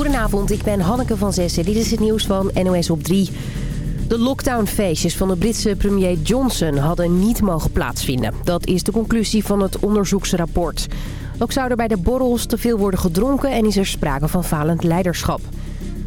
Goedenavond, ik ben Hanneke van Zessen. Dit is het nieuws van NOS op 3. De lockdownfeestjes van de Britse premier Johnson hadden niet mogen plaatsvinden. Dat is de conclusie van het onderzoeksrapport. Ook zou er bij de borrels te veel worden gedronken en is er sprake van falend leiderschap.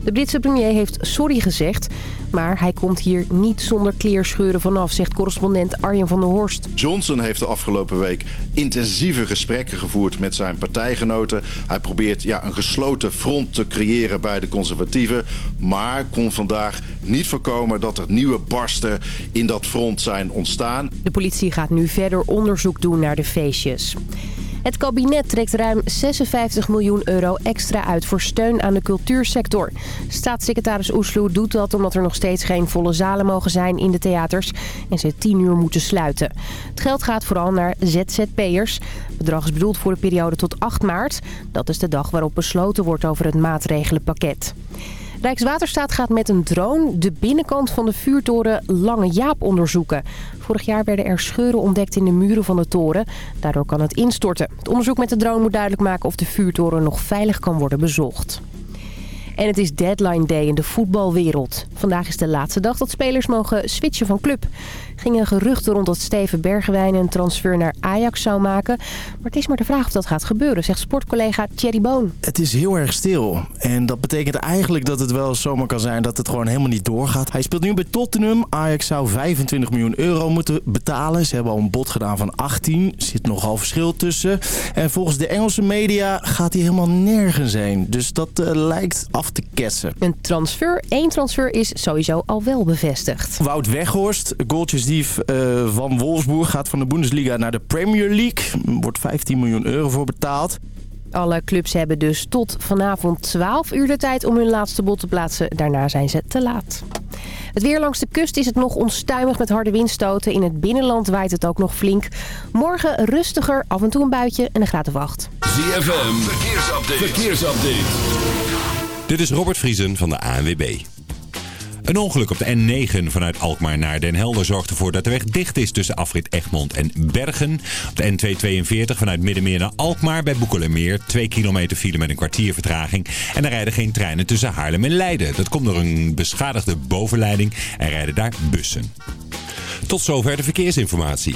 De Britse premier heeft sorry gezegd, maar hij komt hier niet zonder kleerscheuren vanaf, zegt correspondent Arjen van der Horst. Johnson heeft de afgelopen week intensieve gesprekken gevoerd met zijn partijgenoten. Hij probeert ja, een gesloten front te creëren bij de conservatieven, maar kon vandaag niet voorkomen dat er nieuwe barsten in dat front zijn ontstaan. De politie gaat nu verder onderzoek doen naar de feestjes. Het kabinet trekt ruim 56 miljoen euro extra uit voor steun aan de cultuursector. Staatssecretaris Oesloe doet dat omdat er nog steeds geen volle zalen mogen zijn in de theaters en ze 10 uur moeten sluiten. Het geld gaat vooral naar ZZP'ers. Het bedrag is bedoeld voor de periode tot 8 maart. Dat is de dag waarop besloten wordt over het maatregelenpakket. Rijkswaterstaat gaat met een drone de binnenkant van de vuurtoren Lange Jaap onderzoeken. Vorig jaar werden er scheuren ontdekt in de muren van de toren. Daardoor kan het instorten. Het onderzoek met de drone moet duidelijk maken of de vuurtoren nog veilig kan worden bezocht. En het is deadline day in de voetbalwereld. Vandaag is de laatste dag dat spelers mogen switchen van club. Gingen geruchten rond dat Steven Bergwijn een transfer naar Ajax zou maken. Maar het is maar de vraag of dat gaat gebeuren, zegt sportcollega Thierry Boon. Het is heel erg stil. En dat betekent eigenlijk dat het wel zomaar kan zijn dat het gewoon helemaal niet doorgaat. Hij speelt nu bij Tottenham. Ajax zou 25 miljoen euro moeten betalen. Ze hebben al een bod gedaan van 18. Er zit nogal verschil tussen. En volgens de Engelse media gaat hij helemaal nergens heen. Dus dat uh, lijkt af te ketsen. Een transfer, één transfer is sowieso al wel bevestigd. Wout Weghorst, goaltjesdief uh, van Wolfsburg, gaat van de Bundesliga naar de Premier League. Wordt 15 miljoen euro voor betaald. Alle clubs hebben dus tot vanavond 12 uur de tijd om hun laatste bod te plaatsen. Daarna zijn ze te laat. Het weer langs de kust is het nog onstuimig met harde windstoten. In het binnenland waait het ook nog flink. Morgen rustiger, af en toe een buitje en een graad of 8. ZFM, verkeersupdate. verkeersupdate. Dit is Robert Vriesen van de ANWB. Een ongeluk op de N9 vanuit Alkmaar naar Den Helder zorgt ervoor dat de weg dicht is tussen afrit Egmond en Bergen. Op de N242 vanuit Middenmeer naar Alkmaar bij Boekelermeer. 2 kilometer file met een kwartier vertraging. En er rijden geen treinen tussen Haarlem en Leiden. Dat komt door een beschadigde bovenleiding en rijden daar bussen. Tot zover de verkeersinformatie.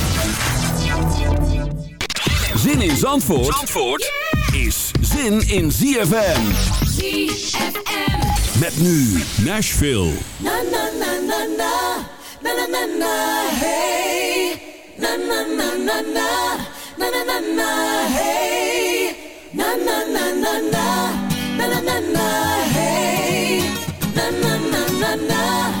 Zin in Zandvoort, Zandvoort is zin in ZFM. ZFM. Met nu Nashville. Na na na na na. Na na na na hey. Na na na na na. Na na na na hey. Na na na na na. Na na na na hey. Na na na na na. Na na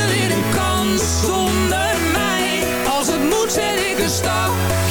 stop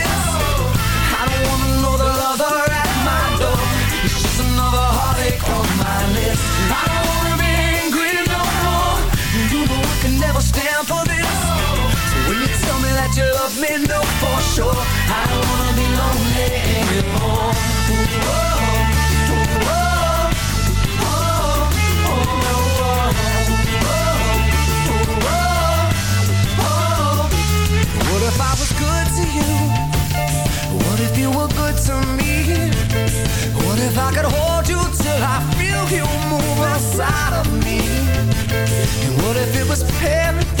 stand for this. So when you tell me that you love me, know for sure I don't wanna be lonely anymore. Oh, oh, oh. What if I was good to you? What if you were good to me? What if I could hold you till I feel you move inside of me? And what if it was paradise?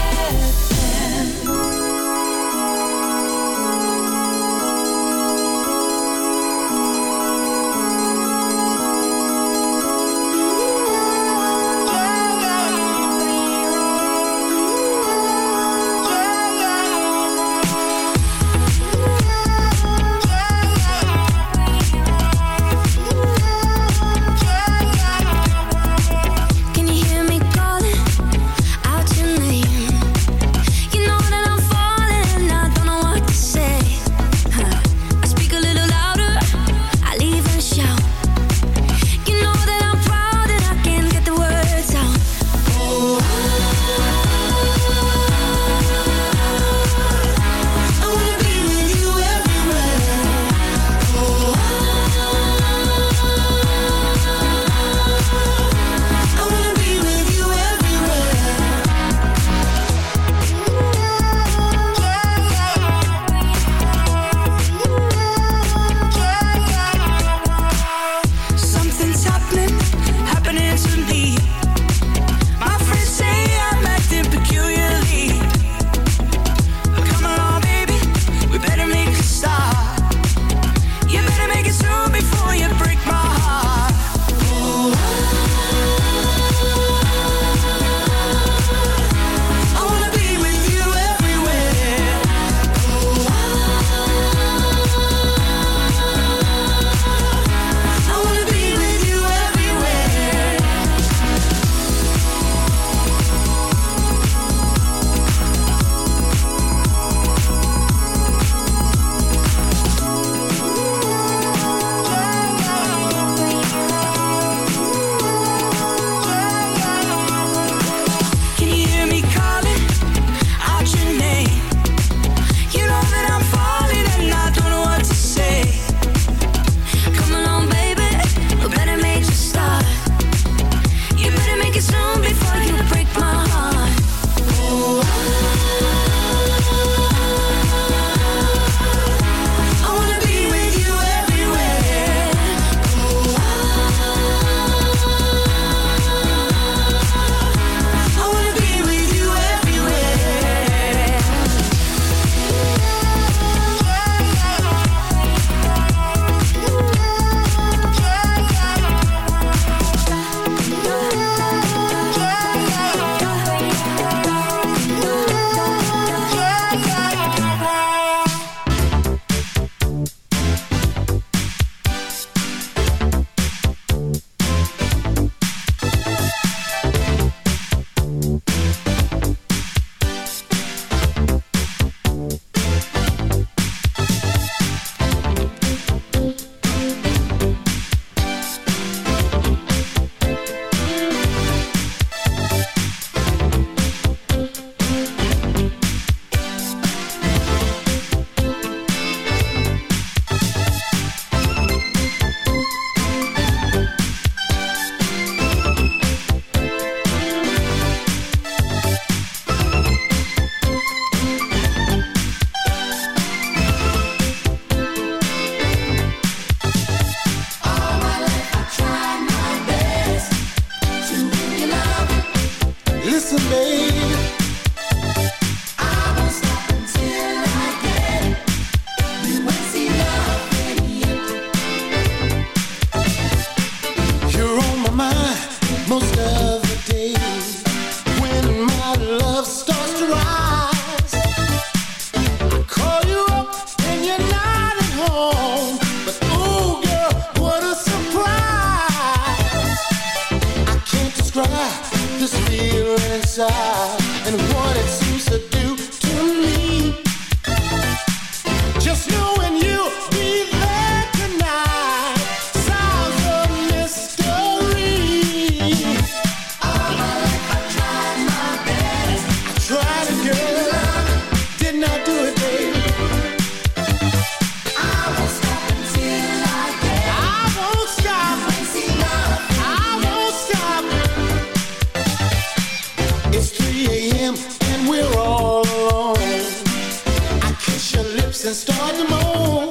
And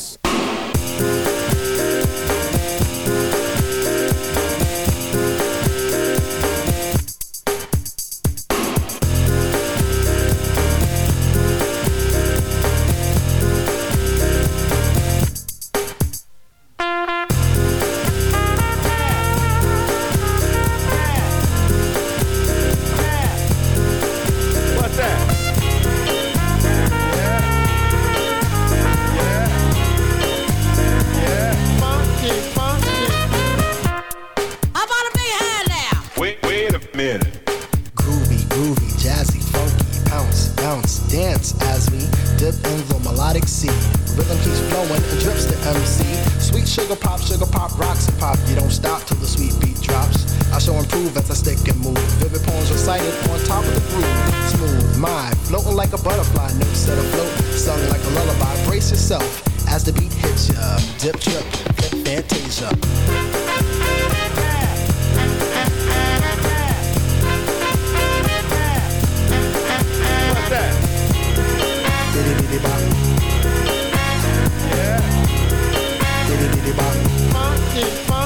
Stop till the sweet beat drops. I shall improve as I stick and move. Vivid poems recited on top of the groove. Smooth, my floating like a butterfly, notes set afloat, sung like a lullaby. Brace yourself as the beat hits ya. Dip, trip, flip, fantasia. What's that? Bitty bitty bop. Yeah. Bitty bitty bop. Funky.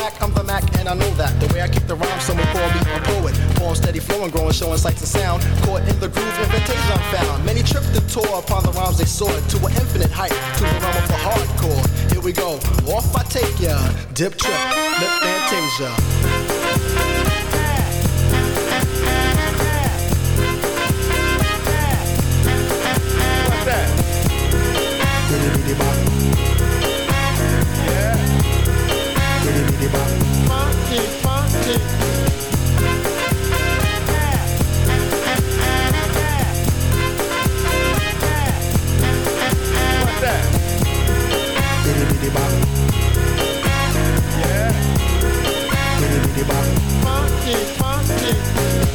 fact, I'm the Mac and I know that. The way I kick the rhyme, someone call me a poet. Poem steady flowing, growing, showing sights and sound. Caught in the groove, invitation found. Many tripped and tore upon the rhymes they soared to an infinite height, to the realm of the hardcore. Here we go, off I take ya. Dip trip, lip fantasia. party, party.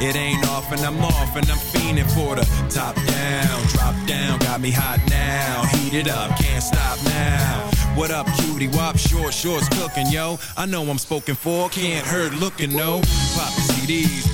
It ain't off and I'm off and I'm fiending for the top down, drop down, got me hot now. Heat it up, can't stop now. What up, cutie? Wop, short shorts cooking, yo. I know I'm spoken for, can't hurt looking, no. Pop the CDs,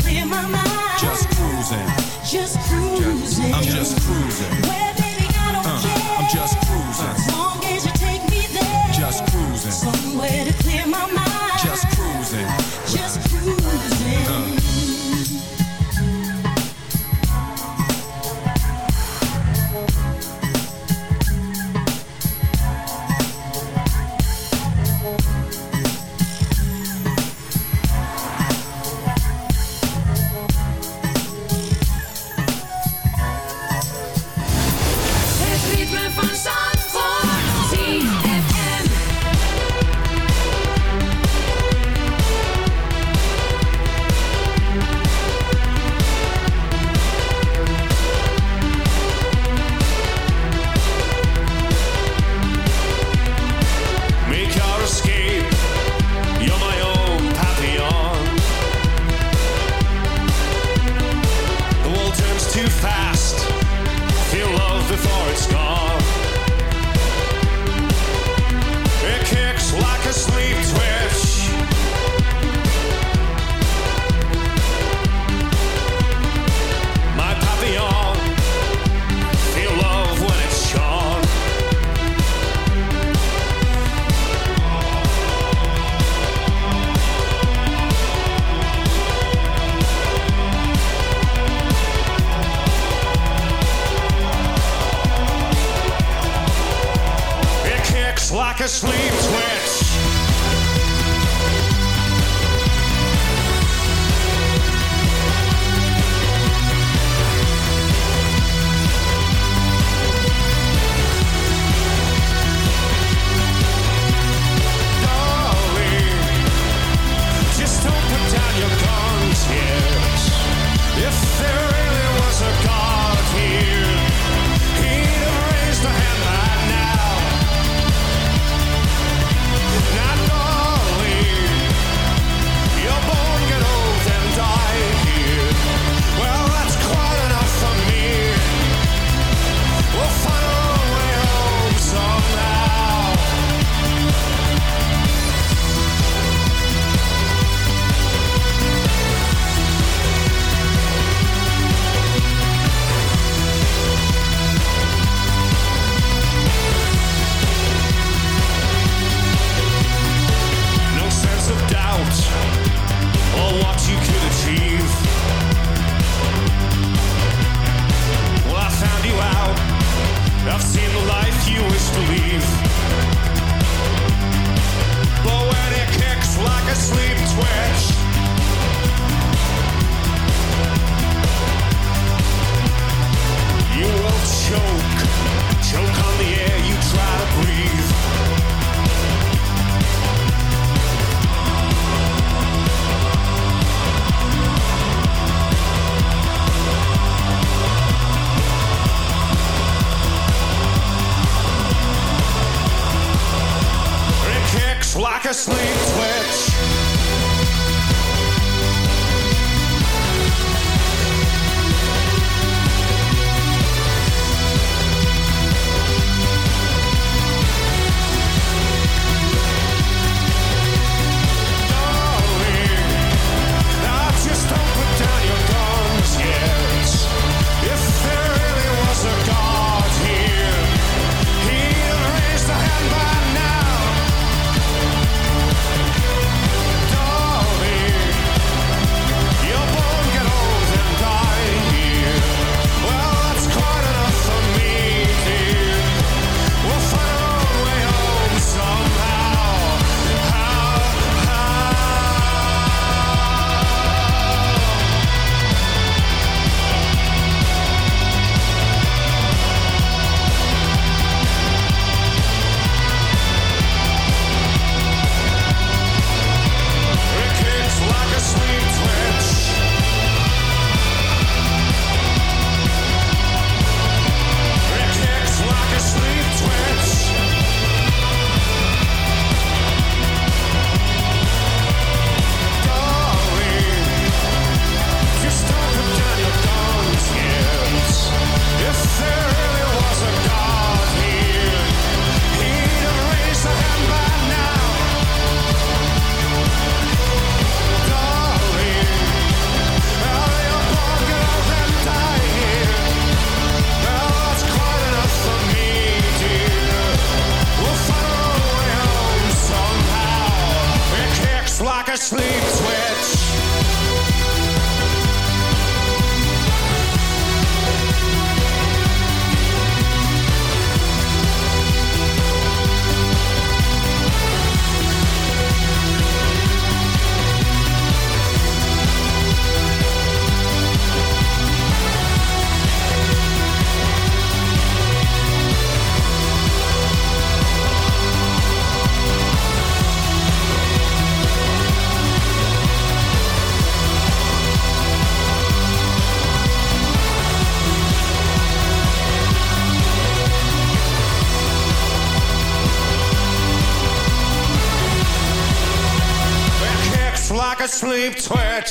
sleep twitch.